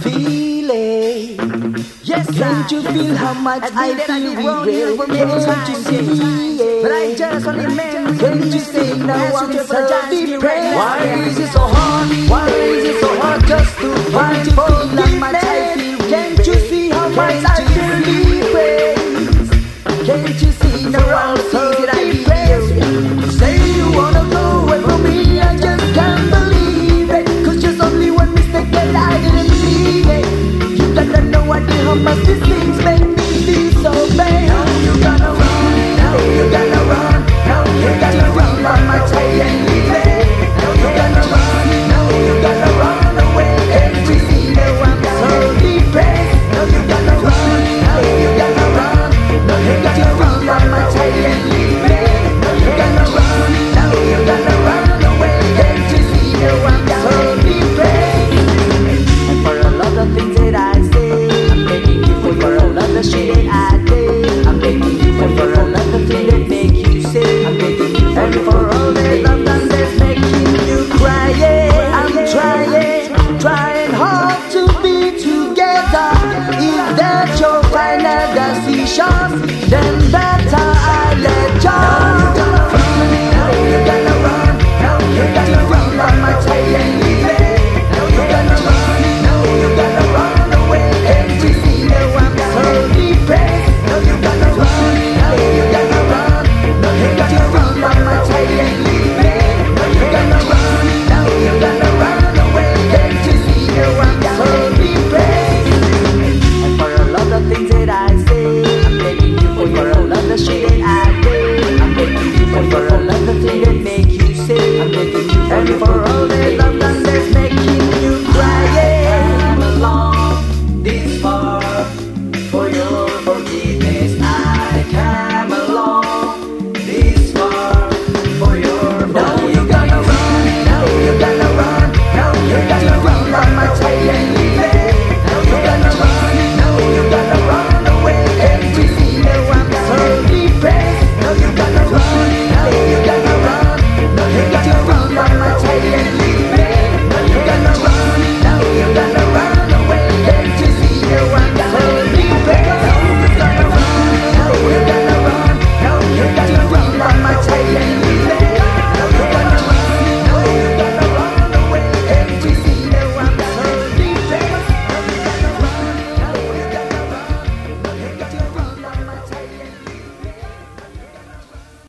feeling. Yes, Can't you feel how much I, I feel we will? Can't you see it? But I just only meant Can't you see now I'm so depressed? Why is it so hard? Why is it so hard just to find forgiveness? Can't you see how much I feel depressed? Can't you see now I'm so from my things. baby. If that's your final decision, then better.